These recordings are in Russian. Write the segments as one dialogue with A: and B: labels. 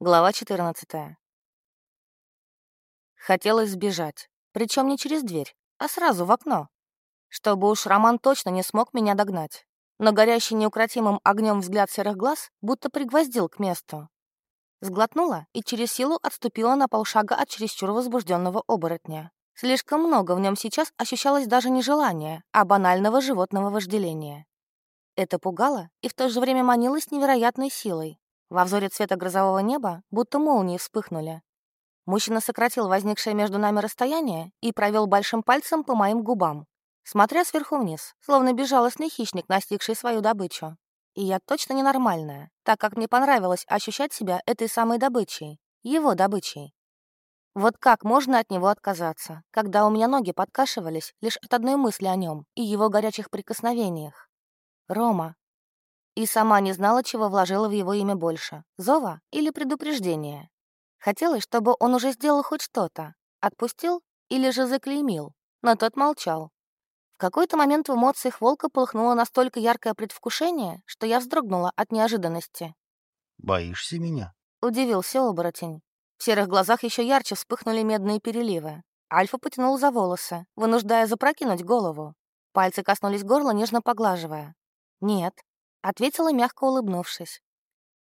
A: Глава 14. Хотелось сбежать, причем не через дверь, а сразу в окно, чтобы уж Роман точно не смог меня догнать. Но горящий неукротимым огнем взгляд серых глаз будто пригвоздил к месту. Сглотнула и через силу отступила на полшага от чересчур возбужденного оборотня. Слишком много в нем сейчас ощущалось даже не желания, а банального животного вожделения. Это пугало и в то же время манило с невероятной силой, во взоре цвета грозового неба будто молнии вспыхнули. Мужчина сократил возникшее между нами расстояние и провел большим пальцем по моим губам, смотря сверху вниз, словно безжалостный хищник, настигший свою добычу. И я точно ненормальная, так как мне понравилось ощущать себя этой самой добычей, его добычей. Вот как можно от него отказаться, когда у меня ноги подкашивались лишь от одной мысли о нем и его горячих прикосновениях? Рома, и сама не знала, чего вложила в его имя больше — зова или предупреждения. Хотелось, чтобы он уже сделал хоть что-то, отпустил или же заклеймил, но тот молчал. В какой-то момент в эмоциях волка полыхнуло настолько яркое предвкушение, что я вздрогнула от неожиданности.
B: «Боишься меня?»
A: — удивился оборотень. В серых глазах еще ярче вспыхнули медные переливы. Альфа потянул за волосы, вынуждая запрокинуть голову. Пальцы коснулись горла, нежно поглаживая. «Нет, Ответила, мягко улыбнувшись.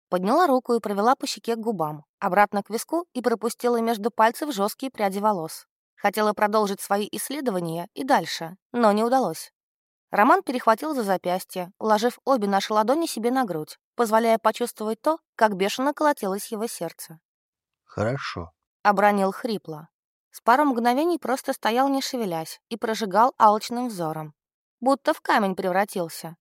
A: Подняла руку и провела по щеке к губам, обратно к виску и пропустила между пальцев жесткие пряди волос. Хотела продолжить свои исследования и дальше, но не удалось. Роман перехватил за запястье, уложив обе наши ладони себе на грудь, позволяя почувствовать то, как бешено колотилось его сердце.
B: «Хорошо», —
A: обронил хрипло. С пару мгновений просто стоял, не шевелясь, и прожигал алчным взором. Будто в камень превратился,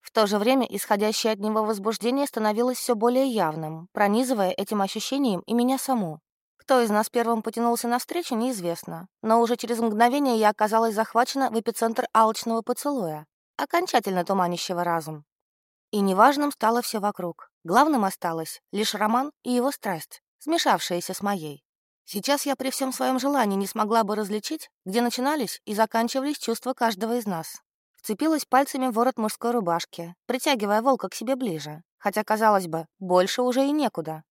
A: в то же время исходящее от него возбуждение становилось все более явным, пронизывая этим ощущением и меня саму. Кто из нас первым потянулся навстречу, неизвестно, но уже через мгновение я оказалась захвачена в эпицентр алчного поцелуя, окончательно туманящего разум. И неважным стало все вокруг. Главным осталось лишь Роман и его страсть, смешавшаяся с моей. Сейчас я при всем своем желании не смогла бы различить, где начинались и заканчивались чувства каждого из нас. Вцепилась пальцами в ворот мужской рубашки, притягивая волка к себе ближе, хотя, казалось бы, больше уже и некуда.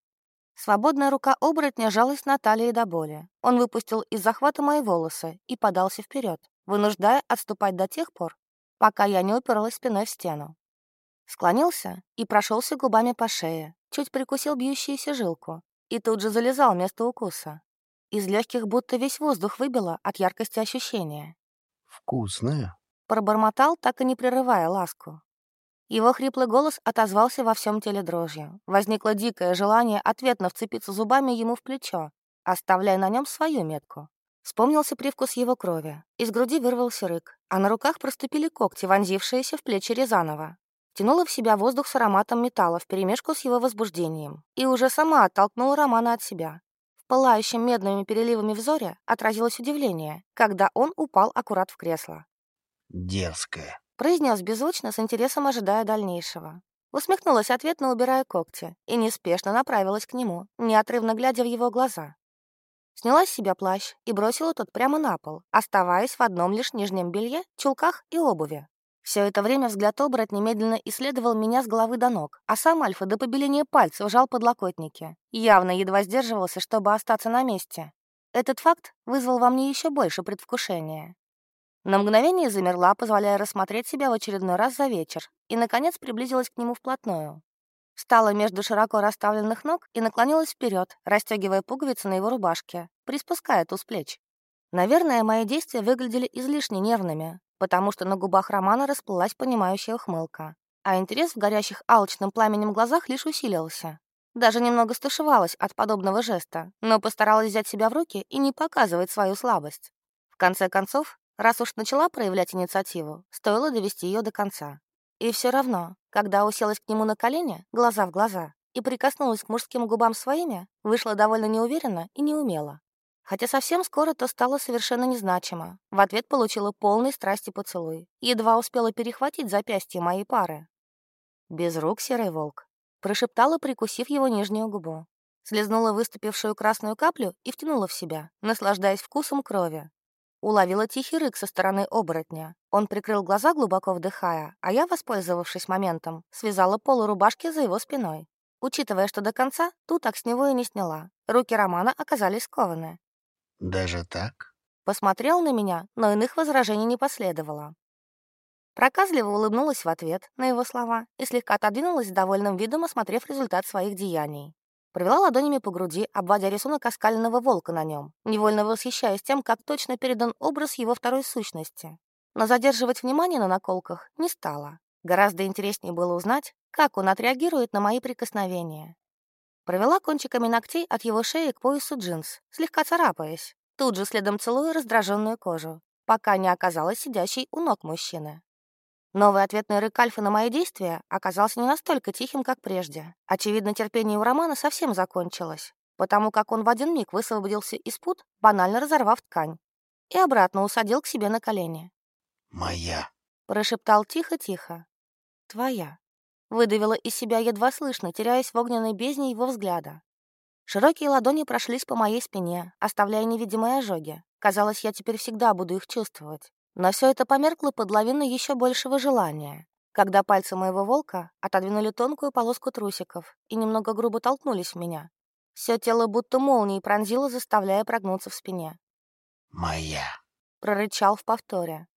A: Свободная рука оборотня жалась на талии до боли. Он выпустил из захвата мои волосы и подался вперед, вынуждая отступать до тех пор, пока я не уперлась спиной в стену. Склонился и прошелся губами по шее, чуть прикусил бьющуюся жилку и тут же залезал вместо укуса. Из легких будто весь воздух выбило от яркости ощущения.
B: «Вкусная»,
A: Пробормотал, так и не прерывая ласку. Его хриплый голос отозвался во всем теле дрожью. Возникло дикое желание ответно вцепиться зубами ему в плечо, оставляя на нем свою метку. Вспомнился привкус его крови. Из груди вырвался рык, а на руках проступили когти, вонзившиеся в плечи Рязанова. Тянула в себя воздух с ароматом металла вперемешку с его возбуждением. И уже сама оттолкнула Романа от себя. В пылающем медными переливами взоре отразилось удивление, когда он упал аккурат в кресло.
B: «Дерзкая», —
A: произнес беззвучно, с интересом ожидая дальнейшего. Усмехнулась ответно, убирая когти, и неспешно направилась к нему, неотрывно глядя в его глаза. Сняла с себя плащ и бросила тот прямо на пол, оставаясь в одном лишь нижнем белье, чулках и обуви. Все это время взгляд оборот немедленно исследовал меня с головы до ног, а сам Альфа до побеления пальцев жал подлокотники. Явно едва сдерживался, чтобы остаться на месте. Этот факт вызвал во мне еще больше предвкушения. На мгновение замерла, позволяя рассмотреть себя в очередной раз за вечер, и, наконец, приблизилась к нему вплотную. Встала между широко расставленных ног и наклонилась вперед, расстегивая пуговицы на его рубашке, приспуская ту плеч. Наверное, мои действия выглядели излишне нервными, потому что на губах Романа расплылась понимающая ухмылка, а интерес в горящих алчным пламенем глазах лишь усилился. Даже немного стушевалась от подобного жеста, но постаралась взять себя в руки и не показывать свою слабость. В конце концов, Раз уж начала проявлять инициативу, стоило довести ее до конца. И все равно, когда уселась к нему на колени, глаза в глаза, и прикоснулась к мужским губам своими, вышла довольно неуверенно и неумело. Хотя совсем скоро то стало совершенно незначимо. В ответ получила полный страсти поцелуй. Едва успела перехватить запястье моей пары. «Без рук, серый волк», — прошептала, прикусив его нижнюю губу. Слезнула выступившую красную каплю и втянула в себя, наслаждаясь вкусом крови. Уловила тихий рык со стороны оборотня. Он прикрыл глаза, глубоко вдыхая, а я, воспользовавшись моментом, связала полу рубашки за его спиной. учитывая, что до конца ту так с него и не сняла. Руки Романа оказались скованы.
B: Даже так?
A: Посмотрел на меня, но иных возражений не последовало. Проказливо улыбнулась в ответ на его слова и слегка отодвинулась с довольным видом, осмотрев результат своих деяний. Провела ладонями по груди, обводя рисунок оскаленного волка на нем, невольно восхищаясь тем, как точно передан образ его второй сущности. Но задерживать внимание на наколках не стала. Гораздо интереснее было узнать, как он отреагирует на мои прикосновения. Провела кончиками ногтей от его шеи к поясу джинс, слегка царапаясь, тут же следом целуя раздраженную кожу, пока не оказалась сидящей у ног мужчины. Новый ответный рык Альфа на мои действия оказался не настолько тихим, как прежде. Очевидно, терпение у Романа совсем закончилось, потому как он в один миг высвободился из пут, банально разорвав ткань, и обратно усадил к себе на колени.
B: «Моя», —
A: прошептал тихо-тихо. «Твоя», — выдавила из себя едва слышно, теряясь в огненной бездне его взгляда. Широкие ладони прошлись по моей спине, оставляя невидимые ожоги. Казалось, я теперь всегда буду их чувствовать. Но все это померкло под лавиной еще большего желания, когда пальцы моего волка отодвинули тонкую полоску трусиков и немного грубо толкнулись в меня. Все тело будто молнией пронзило, заставляя прогнуться в спине.
B: «Моя», —
A: прорычал в повторе.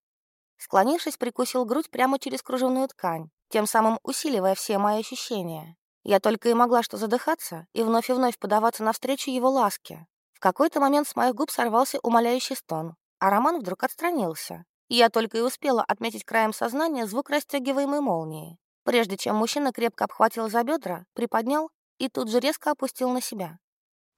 A: Склонившись, прикусил грудь прямо через кружевную ткань, тем самым усиливая все мои ощущения. Я только и могла что задыхаться и вновь и вновь подаваться навстречу его ласке. В какой-то момент с моих губ сорвался умоляющий стон, а Роман вдруг отстранился. Я только и успела отметить краем сознания звук расстегиваемой молнии, прежде чем мужчина крепко обхватил за бедра, приподнял и тут же резко опустил на себя.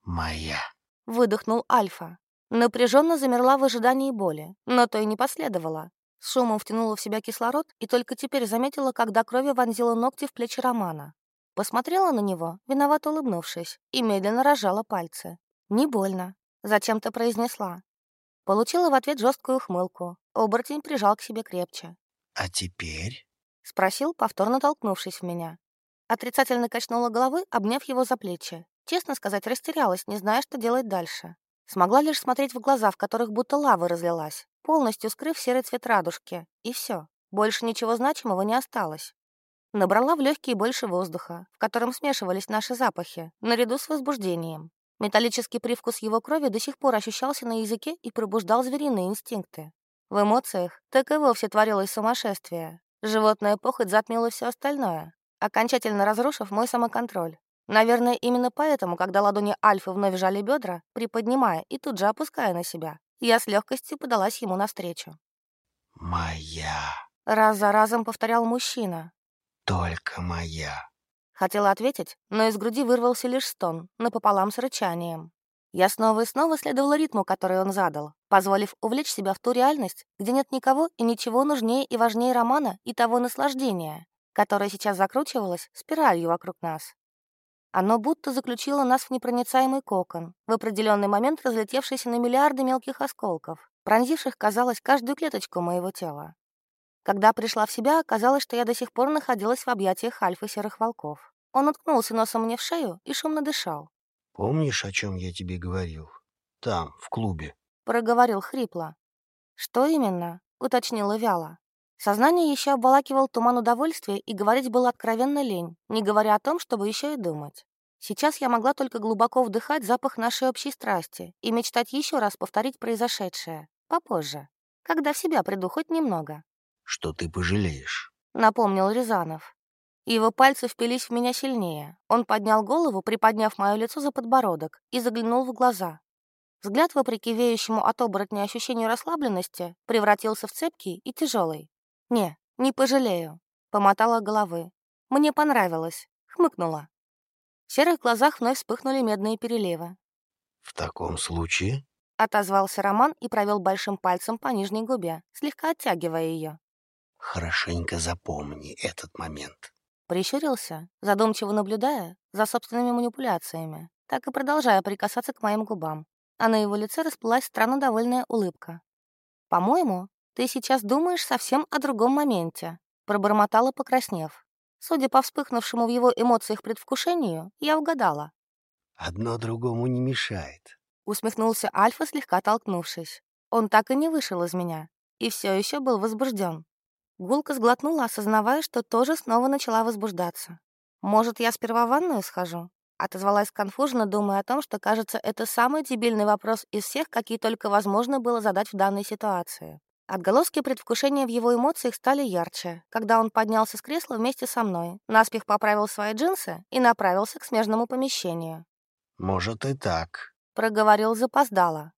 B: «Моя», —
A: выдохнул Альфа. Напряженно замерла в ожидании боли, но то и не последовало. С шумом втянула в себя кислород и только теперь заметила, когда крови вонзила ногти в плечи Романа. Посмотрела на него, виновато улыбнувшись, и медленно разжала пальцы. «Не больно», — зачем-то произнесла. Получила в ответ жесткую ухмылку. Оборотень прижал к себе крепче.
B: «А теперь?»
A: — спросил, повторно толкнувшись в меня. Отрицательно качнула головы, обняв его за плечи. Честно сказать, растерялась, не зная, что делать дальше. Смогла лишь смотреть в глаза, в которых будто лава разлилась, полностью скрыв серый цвет радужки. И все. Больше ничего значимого не осталось. Набрала в легкие больше воздуха, в котором смешивались наши запахи, наряду с возбуждением. Металлический привкус его крови до сих пор ощущался на языке и пробуждал звериные инстинкты. В эмоциях так и вовсе творилось сумасшествие. Животная похоть затмила все остальное, окончательно разрушив мой самоконтроль. Наверное, именно поэтому, когда ладони Альфы вновь жали бедра, приподнимая и тут же опуская на себя, я с легкостью подалась ему навстречу.
B: «Моя», —
A: раз за разом повторял мужчина.
B: «Только моя».
A: Хотела ответить, но из груди вырвался лишь стон, напополам с рычанием. Я снова и снова следовала ритму, который он задал, позволив увлечь себя в ту реальность, где нет никого и ничего нужнее и важнее романа и того наслаждения, которое сейчас закручивалось спиралью вокруг нас. Оно будто заключило нас в непроницаемый кокон, в определенный момент разлетевшийся на миллиарды мелких осколков, пронзивших, казалось, каждую клеточку моего тела. Когда пришла в себя, оказалось, что я до сих пор находилась в объятиях альфа серых волков. Он уткнулся носом мне в шею и шумно дышал.
B: «Помнишь, о чем я тебе говорил? Там, в клубе».
A: Проговорил хрипло. «Что именно?» — уточнила вяло. Сознание еще обволакивал туман удовольствия, и говорить было откровенно лень, не говоря о том, чтобы еще и думать. Сейчас я могла только глубоко вдыхать запах нашей общей страсти и мечтать еще раз повторить произошедшее. Попозже. Когда в себя приду хоть немного
B: что ты пожалеешь», —
A: напомнил Рязанов. Его пальцы впились в меня сильнее. Он поднял голову, приподняв мое лицо за подбородок, и заглянул в глаза. Взгляд, вопреки веющему от оборотня ощущению расслабленности, превратился в цепкий и тяжелый. «Не, не пожалею», — помотала головы. «Мне понравилось», — хмыкнула. В серых глазах вновь вспыхнули медные переливы.
B: «В таком случае?»
A: — отозвался Роман и провел большим пальцем по нижней губе, слегка оттягивая ее.
B: Хорошенько запомни этот момент.
A: Прищурился, задумчиво наблюдая за собственными манипуляциями, так и продолжая прикасаться к моим губам. А на его лице расплылась странно довольная улыбка. «По-моему, ты сейчас думаешь совсем о другом моменте», пробормотала, покраснев. Судя по вспыхнувшему в его эмоциях предвкушению, я угадала.
B: «Одно другому не мешает», —
A: усмехнулся Альфа, слегка толкнувшись. Он так и не вышел из меня, и все еще был возбужден. Гулка сглотнула, осознавая, что тоже снова начала возбуждаться. «Может, я сперва в ванную схожу?» Отозвалась конфуженно, думая о том, что, кажется, это самый дебильный вопрос из всех, какие только возможно было задать в данной ситуации. Отголоски предвкушения в его эмоциях стали ярче, когда он поднялся с кресла вместе со мной, наспех поправил свои джинсы и направился к смежному помещению.
B: «Может, и так», —
A: проговорил запоздало.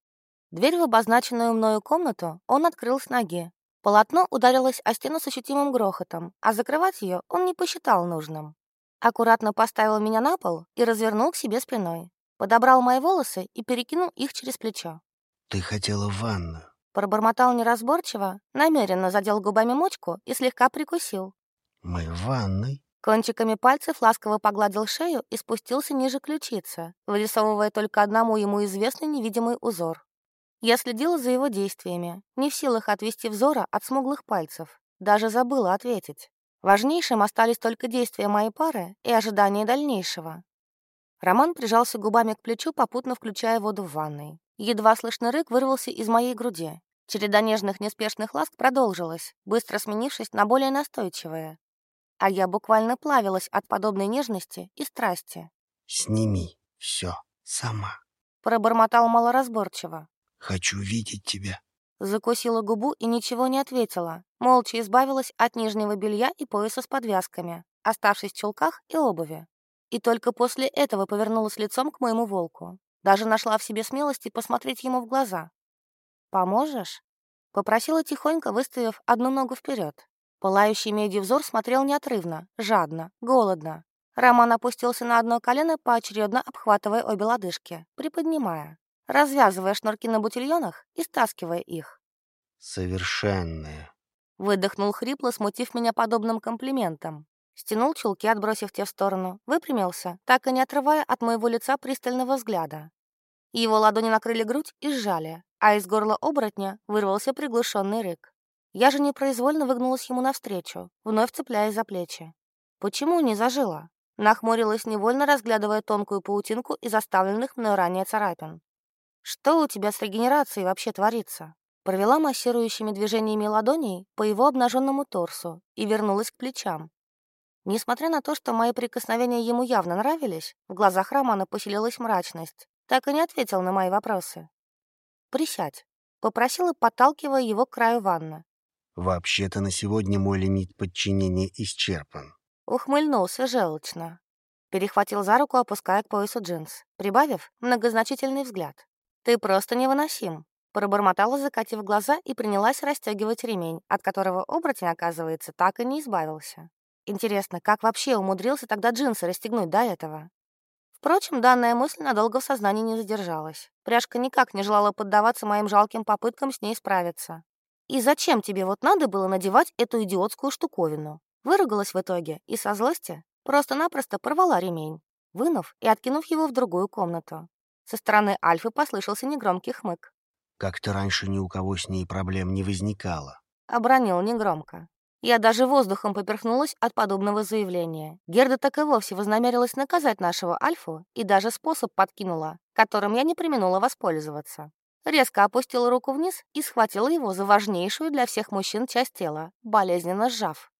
A: Дверь в обозначенную мною комнату он открыл с ноги. Полотно ударилось о стену с ощутимым грохотом, а закрывать ее он не посчитал нужным. Аккуратно поставил меня на пол и развернул к себе спиной. Подобрал мои волосы и перекинул их через плечо.
B: «Ты хотела в ванну».
A: Пробормотал неразборчиво, намеренно задел губами мочку и слегка прикусил.
B: «Мы в ванной».
A: Кончиками пальцев ласково погладил шею и спустился ниже ключицы, вырисовывая только одному ему известный невидимый узор. Я следила за его действиями, не в силах отвести взора от смуглых пальцев. Даже забыла ответить. Важнейшим остались только действия моей пары и ожидание дальнейшего. Роман прижался губами к плечу, попутно включая воду в ванной. Едва слышный рык вырвался из моей груди. Череда нежных неспешных ласк продолжилась, быстро сменившись на более настойчивые. А я буквально плавилась от подобной нежности и страсти.
B: «Сними все сама», —
A: пробормотал малоразборчиво.
B: «Хочу видеть тебя».
A: Закусила губу и ничего не ответила. Молча избавилась от нижнего белья и пояса с подвязками, оставшись в чулках и обуви. И только после этого повернулась лицом к моему волку. Даже нашла в себе смелости посмотреть ему в глаза. «Поможешь?» Попросила тихонько, выставив одну ногу вперед. Пылающий медью взор смотрел неотрывно, жадно, голодно. Роман опустился на одно колено, поочередно обхватывая обе лодыжки, приподнимая развязывая шнурки на бутильонах и стаскивая их.
B: «Совершенная», —
A: выдохнул хрипло, смутив меня подобным комплиментом. Стянул чулки, отбросив те в сторону, выпрямился, так и не отрывая от моего лица пристального взгляда. Его ладони накрыли грудь и сжали, а из горла оборотня вырвался приглушенный рык. Я же непроизвольно выгнулась ему навстречу, вновь цепляясь за плечи. Почему не зажила? Нахмурилась невольно, разглядывая тонкую паутинку из оставленных мной ранее царапин. «Что у тебя с регенерацией вообще творится?» Провела массирующими движениями ладоней по его обнаженному торсу и вернулась к плечам. Несмотря на то, что мои прикосновения ему явно нравились, в глазах Романа поселилась мрачность. Так и не ответил на мои вопросы. «Присядь», — попросила, подталкивая его к краю ванны.
B: «Вообще-то на сегодня мой лимит подчинения исчерпан».
A: Ухмыльнулся желчно. Перехватил за руку, опуская к поясу джинс, прибавив многозначительный взгляд. «Ты просто невыносим», — пробормотала, закатив глаза, и принялась расстегивать ремень, от которого оборотень, оказывается, так и не избавился. Интересно, как вообще умудрился тогда джинсы расстегнуть до этого? Впрочем, данная мысль надолго в сознании не задержалась. Пряжка никак не желала поддаваться моим жалким попыткам с ней справиться. «И зачем тебе вот надо было надевать эту идиотскую штуковину?» Выругалась в итоге и со злости просто-напросто порвала ремень, вынув и откинув его в другую комнату. Со стороны Альфы послышался негромкий хмык.
B: «Как-то раньше ни у кого с ней проблем не возникало», —
A: обронил негромко. Я даже воздухом поперхнулась от подобного заявления. Герда так и вовсе вознамерилась наказать нашего Альфу и даже способ подкинула, которым я не применула воспользоваться. Резко опустила руку вниз и схватила его за важнейшую для всех мужчин часть тела, болезненно сжав.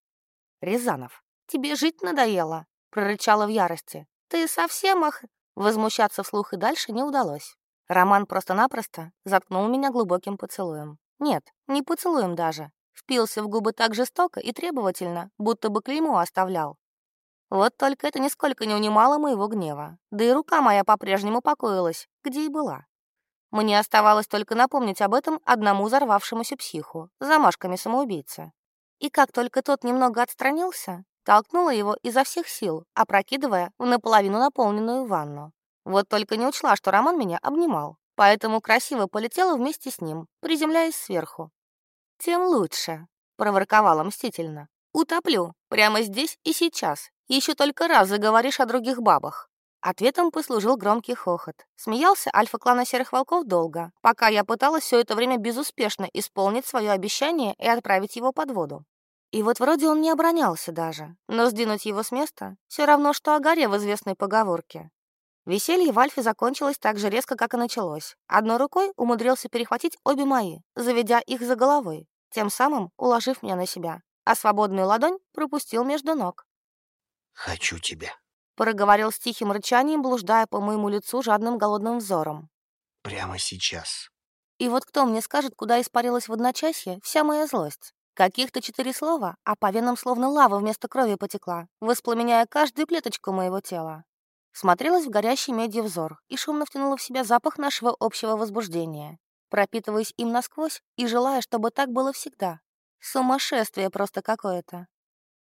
A: «Рязанов, тебе жить надоело?» — прорычала в ярости. «Ты совсем ох...» Возмущаться вслух и дальше не удалось. Роман просто-напросто заткнул меня глубоким поцелуем. Нет, не поцелуем даже. Впился в губы так жестоко и требовательно, будто бы клейму оставлял. Вот только это нисколько не унимало моего гнева. Да и рука моя по-прежнему покоилась, где и была. Мне оставалось только напомнить об этом одному взорвавшемуся психу, замашками самоубийцы. И как только тот немного отстранился, толкнула его изо всех сил, опрокидывая в наполовину наполненную ванну. Вот только не учла, что Роман меня обнимал, поэтому красиво полетела вместе с ним, приземляясь сверху. «Тем лучше», — проворковала мстительно. «Утоплю, прямо здесь и сейчас. Еще только раз заговоришь о других бабах». Ответом послужил громкий хохот. Смеялся альфа-клана Серых Волков долго, пока я пыталась все это время безуспешно исполнить свое обещание и отправить его под воду. И вот вроде он не оборонялся даже, но сдвинуть его с места все равно, что о горе в известной поговорке. Веселье в Альфе закончилось так же резко, как и началось. Одной рукой умудрился перехватить обе мои, заведя их за головой, тем самым уложив меня на себя, а свободную ладонь пропустил между ног.
B: Хочу тебя.
A: Проговорил с тихим рычанием, блуждая по моему лицу жадным голодным взором.
B: Прямо сейчас.
A: И вот кто мне скажет, куда испарилась в одночасье вся моя злость? Каких-то четыре слова, а по венам словно лава вместо крови потекла, воспламеняя каждую клеточку моего тела. Смотрелась в горящий медью взор и шумно втянула в себя запах нашего общего возбуждения, пропитываясь им насквозь и желая, чтобы так было всегда. Сумасшествие просто какое-то.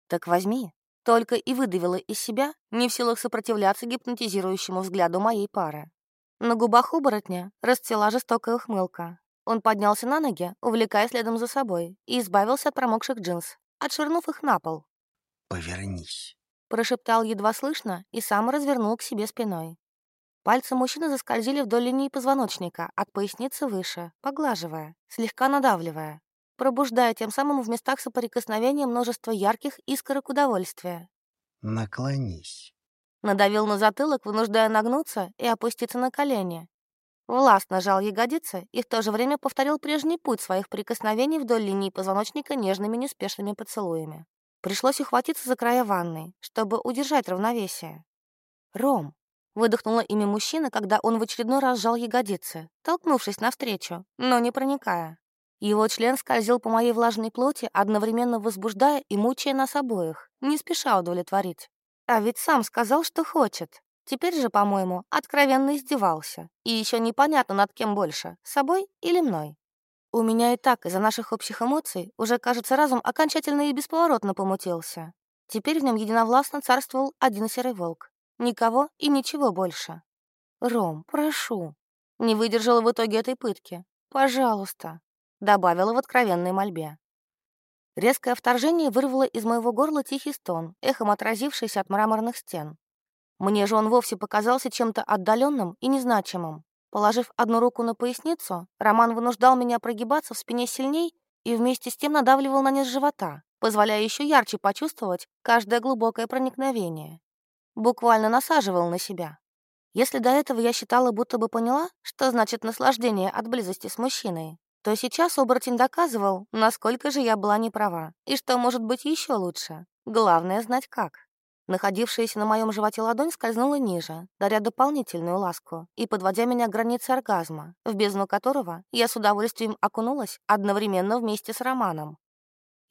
A: Так возьми, только и выдавила из себя, не в силах сопротивляться гипнотизирующему взгляду моей пары. На губах оборотня расцвела жестокая ухмылка. Он поднялся на ноги, увлекая следом за собой, и избавился от промокших джинс, отшвырнув их на пол.
B: «Повернись», —
A: прошептал едва слышно и сам развернул к себе спиной. Пальцы мужчины заскользили вдоль линии позвоночника, от поясницы выше, поглаживая, слегка надавливая, пробуждая тем самым в местах соприкосновения множество ярких искорок удовольствия.
B: «Наклонись», —
A: надавил на затылок, вынуждая нагнуться и опуститься на колени. Властно жал ягодицы и в то же время повторил прежний путь своих прикосновений вдоль линии позвоночника нежными неспешными поцелуями. Пришлось ухватиться за края ванной, чтобы удержать равновесие. «Ром!» — выдохнула имя мужчины, когда он в очередной раз сжал ягодицы, толкнувшись навстречу, но не проникая. Его член скользил по моей влажной плоти, одновременно возбуждая и мучая нас обоих, не спеша удовлетворить. А ведь сам сказал, что хочет. Теперь же, по-моему, откровенно издевался. И еще непонятно, над кем больше, собой или мной. У меня и так из-за наших общих эмоций уже, кажется, разум окончательно и бесповоротно помутился. Теперь в нем единовластно царствовал один серый волк. Никого и ничего больше. «Ром, прошу». Не выдержала в итоге этой пытки. «Пожалуйста» добавила в откровенной мольбе. Резкое вторжение вырвало из моего горла тихий стон, эхом отразившийся от мраморных стен. Мне же он вовсе показался чем-то отдаленным и незначимым. Положив одну руку на поясницу, Роман вынуждал меня прогибаться в спине сильней и вместе с тем надавливал на низ живота, позволяя еще ярче почувствовать каждое глубокое проникновение. Буквально насаживал на себя. Если до этого я считала, будто бы поняла, что значит наслаждение от близости с мужчиной, то сейчас оборотень доказывал, насколько же я была неправа, и что может быть еще лучше. Главное — знать как. Находившаяся на моем животе ладонь скользнула ниже, даря дополнительную ласку и подводя меня к границе оргазма, в бездну которого я с удовольствием окунулась одновременно вместе с Романом.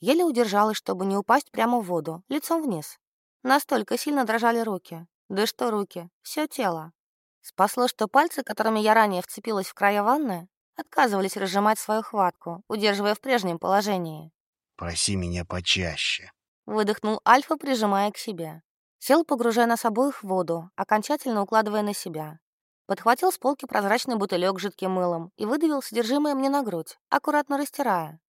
A: Еле удержалась, чтобы не упасть прямо в воду, лицом вниз. Настолько сильно дрожали руки. Да что руки, все тело. Спасло, что пальцы, которыми я ранее вцепилась в края ванны, отказывались разжимать свою хватку, удерживая в прежнем положении.
B: «Проси меня почаще», —
A: выдохнул Альфа, прижимая к себе. Сел, погружая нас обоих в воду, окончательно укладывая на себя. Подхватил с полки прозрачный бутылек жидким мылом и выдавил содержимое мне на грудь, аккуратно растирая.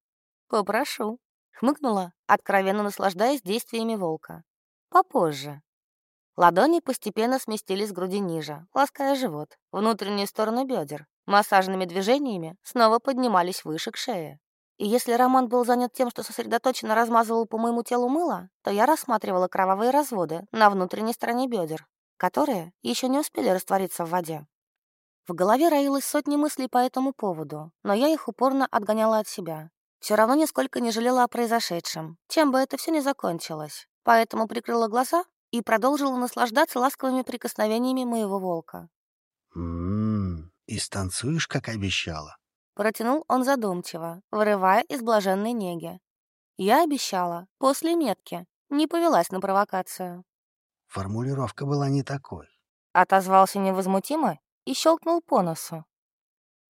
A: «Попрошу», — хмыкнула, откровенно наслаждаясь действиями волка. «Попозже». Ладони постепенно сместились с груди ниже, лаская живот, внутреннюю сторону бедер, массажными движениями снова поднимались выше к шее. И если Роман был занят тем, что сосредоточенно размазывал по моему телу мыло, то я рассматривала кровавые разводы на внутренней стороне бедер, которые еще не успели раствориться в воде. В голове роилось сотни мыслей по этому поводу, но я их упорно отгоняла от себя. Все равно нисколько не жалела о произошедшем, чем бы это все ни закончилось. Поэтому прикрыла глаза и продолжила наслаждаться ласковыми прикосновениями моего волка.
B: «М-м-м», «И станцуешь, как обещала?»
A: Протянул он задумчиво, вырывая из блаженной неги. Я обещала, после метки, не повелась на провокацию.
B: Формулировка была не такой.
A: Отозвался невозмутимо и щелкнул по носу.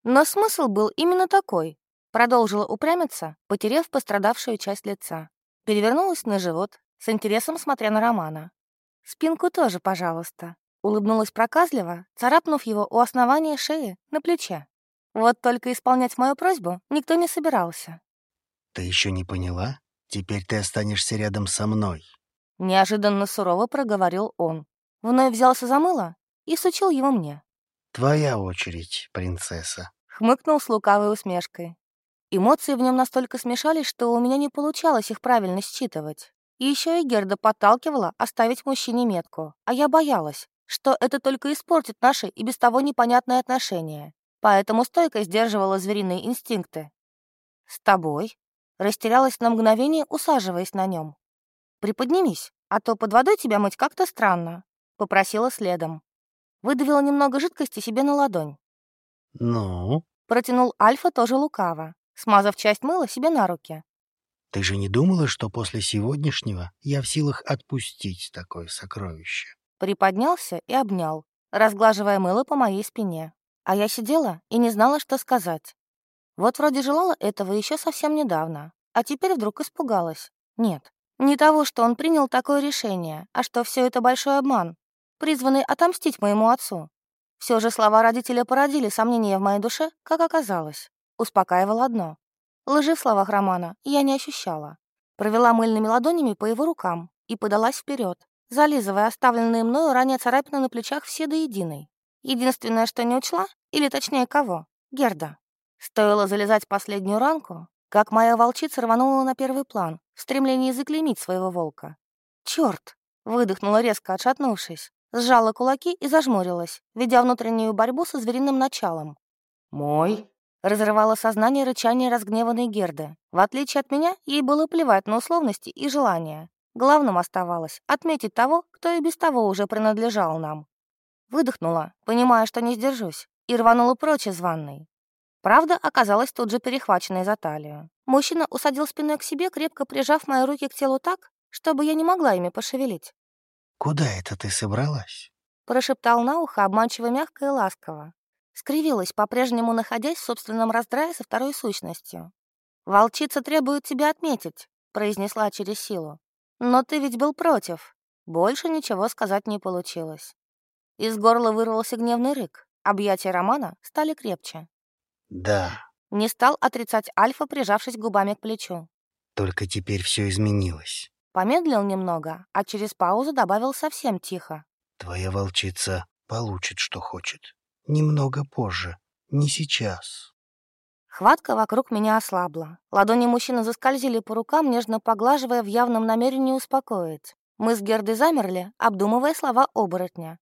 A: Но смысл был именно такой. Продолжила упрямиться, потеряв пострадавшую часть лица. Перевернулась на живот, с интересом смотря на Романа. «Спинку тоже, пожалуйста», Улыбнулась проказливо, царапнув его у основания шеи на плече. Вот только исполнять мою просьбу никто не собирался.
B: «Ты еще не поняла? Теперь ты останешься рядом со мной».
A: Неожиданно сурово проговорил он. Вновь взялся за мыло и сучил его мне.
B: «Твоя очередь, принцесса», —
A: хмыкнул с лукавой усмешкой. Эмоции в нем настолько смешались, что у меня не получалось их правильно считывать. И еще и Герда подталкивала оставить мужчине метку, а я боялась, что это только испортит наши и без того непонятные отношения. Поэтому стойко сдерживала звериные инстинкты. «С тобой?» Растерялась на мгновение, усаживаясь на нем. «Приподнимись, а то под водой тебя мыть как-то странно», — попросила следом. Выдавила немного жидкости себе на ладонь.
B: «Ну?»
A: — протянул Альфа тоже лукаво, смазав часть мыла себе на руки.
B: «Ты же не думала, что после сегодняшнего я в силах отпустить такое сокровище?»
A: Приподнялся и обнял, разглаживая мыло по моей спине. А я сидела и не знала, что сказать. Вот вроде желала этого еще совсем недавно, а теперь вдруг испугалась. Нет, не того, что он принял такое решение, а что все это большой обман, призванный отомстить моему отцу. Все же слова родителя породили сомнения в моей душе, как оказалось. Успокаивало одно. Лжи в словах Романа я не ощущала. Провела мыльными ладонями по его рукам и подалась вперед, зализывая оставленные мною ранее царапины на плечах все до единой. Единственное, что не учла, или точнее кого, Герда. Стоило залезать последнюю ранку, как моя волчица рванула на первый план в стремлении заклеймить своего волка. Черт! выдохнула резко, отшатнувшись, сжала кулаки и зажмурилась, ведя внутреннюю борьбу со звериным началом. «Мой?» — разрывало сознание рычание разгневанной Герды. В отличие от меня, ей было плевать на условности и желания. Главным оставалось отметить того, кто и без того уже принадлежал нам. Выдохнула, понимая, что не сдержусь, и рванула прочь из ванной. Правда оказалась тут же перехваченной за талию. Мужчина усадил спиной к себе, крепко прижав мои руки к телу так, чтобы я не могла ими пошевелить.
B: «Куда это ты собралась?»
A: Прошептал на ухо обманчиво мягко и ласково. Скривилась, по-прежнему находясь в собственном раздрае со второй сущностью. «Волчица требует тебя отметить», — произнесла через силу. «Но ты ведь был против». Больше ничего сказать не получилось. Из горла вырвался гневный рык. Объятия Романа стали крепче.
B: «Да».
A: Не стал отрицать Альфа, прижавшись губами к плечу.
B: «Только теперь все изменилось».
A: Помедлил немного, а через паузу добавил совсем тихо.
B: «Твоя волчица получит, что хочет. Немного позже, не сейчас».
A: Хватка вокруг меня ослабла. Ладони мужчины заскользили по рукам, нежно поглаживая в явном намерении успокоить. Мы с Гердой замерли, обдумывая слова оборотня.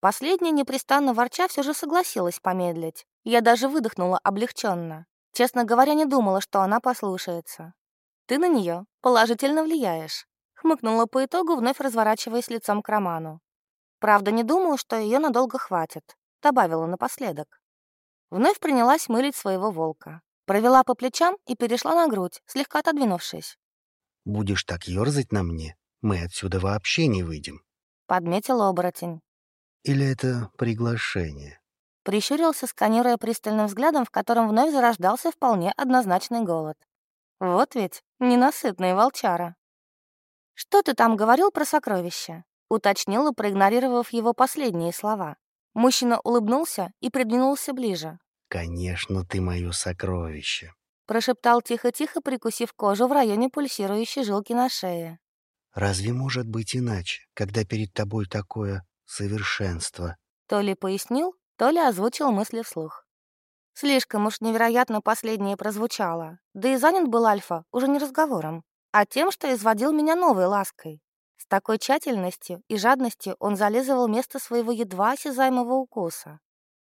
A: Последняя, непрестанно ворча, все же согласилась помедлить. Я даже выдохнула облегченно. Честно говоря, не думала, что она послушается. «Ты на нее положительно влияешь», хмыкнула по итогу, вновь разворачиваясь лицом к Роману. Правда, не думала, что ее надолго хватит. Добавила напоследок. Вновь принялась мылить своего волка. Провела по плечам и перешла на грудь, слегка отодвинувшись.
B: «Будешь так ерзать на мне, мы отсюда вообще не выйдем», —
A: подметил оборотень.
B: «Или это приглашение?»
A: Прищурился, сканируя пристальным взглядом, в котором вновь зарождался вполне однозначный голод. Вот ведь ненасытный волчара. «Что ты там говорил про сокровища?» — уточнила, проигнорировав его последние слова. Мужчина улыбнулся и придвинулся ближе.
B: «Конечно, ты мое сокровище», —
A: прошептал тихо-тихо, прикусив кожу в районе пульсирующей жилки на шее.
B: «Разве может быть иначе, когда перед тобой такое совершенство?»
A: То ли пояснил, то ли озвучил мысли вслух. Слишком уж невероятно последнее прозвучало, да и занят был Альфа уже не разговором а тем, что изводил меня новой лаской. С такой тщательностью и жадностью он зализывал место своего едва осязаемого укуса.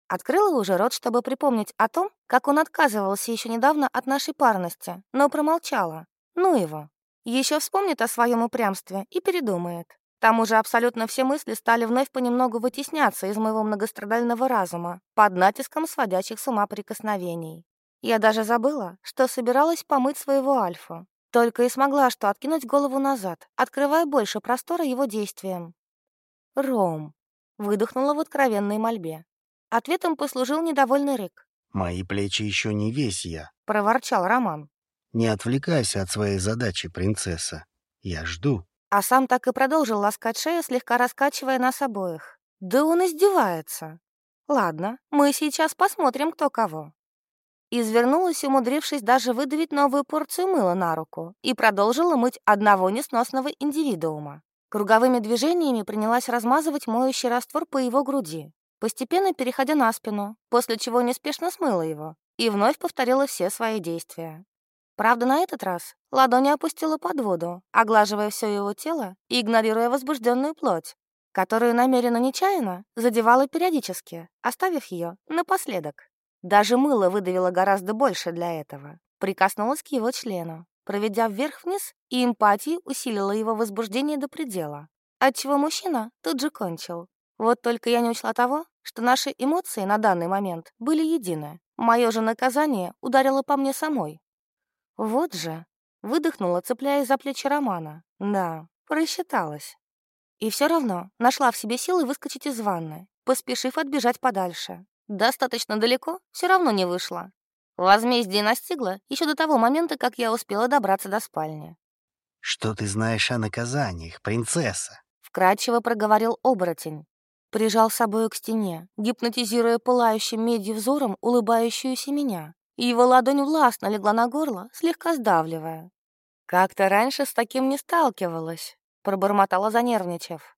A: Открыла уже рот, чтобы припомнить о том, как он отказывался еще недавно от нашей парности, но промолчала. Ну его. Еще вспомнит о своем упрямстве и передумает. К тому же абсолютно все мысли стали вновь понемногу вытесняться из моего многострадального разума под натиском сводящих с ума прикосновений. Я даже забыла, что собиралась помыть своего Альфу, только и смогла что откинуть голову назад, открывая больше простора его действиям. «Ром», — выдохнула в откровенной мольбе. Ответом послужил недовольный рык.
B: «Мои плечи еще не весь я», —
A: проворчал Роман.
B: «Не отвлекайся от своей задачи, принцесса. Я жду».
A: А сам так и продолжил ласкать шею, слегка раскачивая нас обоих. «Да он издевается». «Ладно, мы сейчас посмотрим, кто кого». Извернулась, умудрившись даже выдавить новую порцию мыла на руку, и продолжила мыть одного несносного индивидуума. Круговыми движениями принялась размазывать моющий раствор по его груди, постепенно переходя на спину, после чего неспешно смыла его и вновь повторила все свои действия. Правда, на этот раз ладони опустила под воду, оглаживая все его тело и игнорируя возбужденную плоть, которую намеренно нечаянно задевала периодически, оставив ее напоследок. Даже мыло выдавило гораздо больше для этого. Прикоснулась к его члену. проведя вверх-вниз, и эмпатией усилила его возбуждение до предела, отчего мужчина тут же кончил. Вот только я не учла того, что наши эмоции на данный момент были едины. Мое же наказание ударило по мне самой. Вот же, выдохнула, цепляясь за плечи Романа. Да, просчиталась. И все равно нашла в себе силы выскочить из ванны, поспешив отбежать подальше. Достаточно далеко, все равно не вышло. Возмездие настигло еще до того момента, как я успела добраться до спальни.
B: «Что ты знаешь о наказаниях, принцесса?»
A: Вкрадчиво проговорил оборотень. Прижал собою к стене, гипнотизируя пылающим медью взором улыбающуюся меня. Его ладонь властно легла на горло, слегка сдавливая. «Как-то раньше с таким не сталкивалась», — пробормотала, занервничав.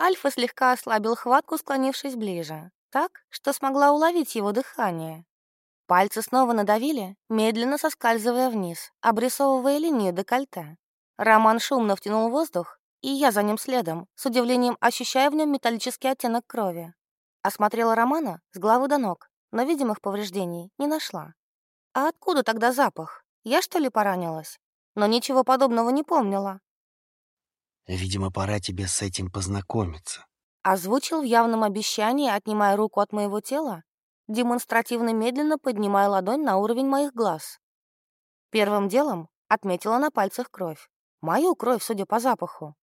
A: Альфа слегка ослабил хватку, склонившись ближе, так, что смогла уловить его дыхание. Пальцы снова надавили, медленно соскальзывая вниз, обрисовывая линию декольте. Роман шумно втянул воздух, и я за ним следом, с удивлением ощущая в нем металлический оттенок крови. Осмотрела Романа с головы до ног, но видимых повреждений не нашла. А откуда тогда запах? Я, что ли, поранилась? но ничего подобного не помнила.
B: «Видимо, пора тебе с этим познакомиться», —
A: озвучил в явном обещании, отнимая руку от моего тела, демонстративно медленно поднимая ладонь на уровень моих глаз. Первым делом отметила на пальцах кровь. Мою кровь, судя по запаху.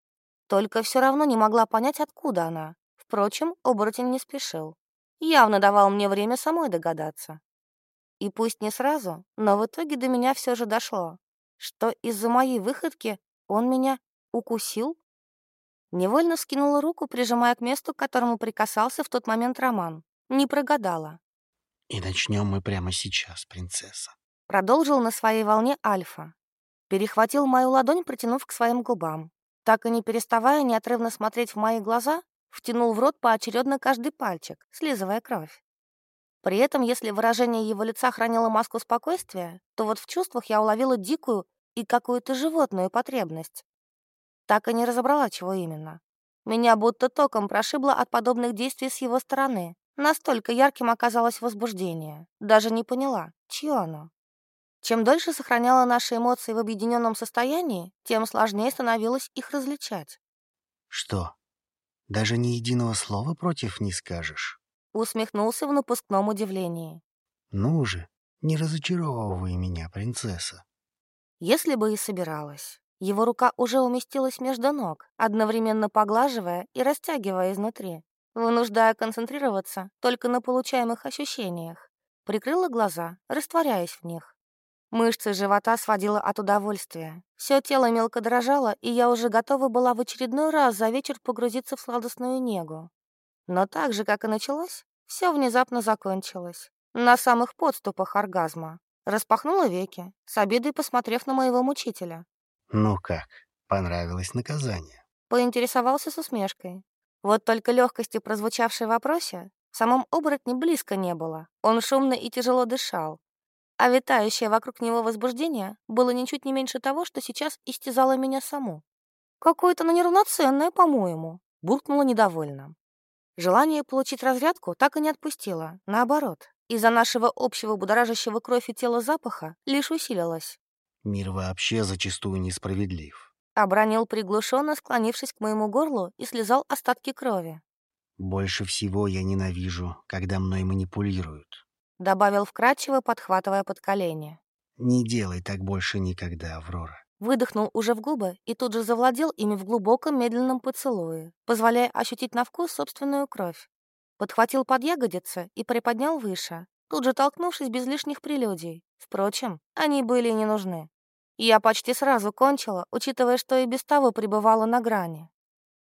A: Только все равно не могла понять, откуда она. Впрочем, оборотень не спешил. Явно давал мне время самой догадаться. И пусть не сразу, но в итоге до меня все же дошло что из-за моей выходки он меня укусил? Невольно скинула руку, прижимая к месту, к которому прикасался в тот момент Роман. Не прогадала.
B: «И начнем мы прямо сейчас, принцесса», —
A: продолжил на своей волне Альфа. Перехватил мою ладонь, протянув к своим губам. Так и не переставая неотрывно смотреть в мои глаза, втянул в рот поочередно каждый пальчик, слизывая кровь. При этом, если выражение его лица хранило маску спокойствия, то вот в чувствах я уловила дикую и какую-то животную потребность. Так и не разобрала, чего именно. Меня будто током прошибло от подобных действий с его стороны. Настолько ярким оказалось возбуждение. Даже не поняла, чье оно. Чем дольше сохраняла наши эмоции в объединенном состоянии, тем сложнее становилось их различать.
B: «Что, даже ни единого слова против не скажешь?»
A: Усмехнулся в напускном удивлении.
B: «Ну же, не разочаровывай меня, принцесса».
A: Если бы и собиралась. Его рука уже уместилась между ног, одновременно поглаживая и растягивая изнутри, вынуждая концентрироваться только на получаемых ощущениях. Прикрыла глаза, растворяясь в них. Мышцы живота сводила от удовольствия. Все тело мелко дрожало, и я уже готова была в очередной раз за вечер погрузиться в сладостную негу. Но так же, как и началось, все внезапно закончилось. На самых подступах оргазма. Распахнула веки, с обидой посмотрев на моего мучителя.
B: «Ну как, понравилось наказание?»
A: Поинтересовался с усмешкой. Вот только легкости, прозвучавшей в вопросе, в самом оборотне близко не было. Он шумно и тяжело дышал. А витающее вокруг него возбуждение было ничуть не меньше того, что сейчас истязало меня саму. «Какое-то оно неравноценное, по-моему», — буркнула недовольно. Желание получить разрядку так и не отпустило, наоборот. Из-за нашего общего будоражащего кровь и тела запаха лишь усилилось.
B: «Мир вообще зачастую несправедлив», —
A: обронил приглушенно, склонившись к моему горлу и слезал остатки крови.
B: «Больше всего я ненавижу, когда мной манипулируют», —
A: добавил вкрадчиво, подхватывая под колени.
B: «Не делай так больше никогда, Аврора.
A: Выдохнул уже в губы и тут же завладел ими в глубоком медленном поцелуе, позволяя ощутить на вкус собственную кровь. Подхватил под ягодицы и приподнял выше, тут же толкнувшись без лишних прелюдий. Впрочем, они были не нужны. Я почти сразу кончила, учитывая, что и без того пребывала на грани.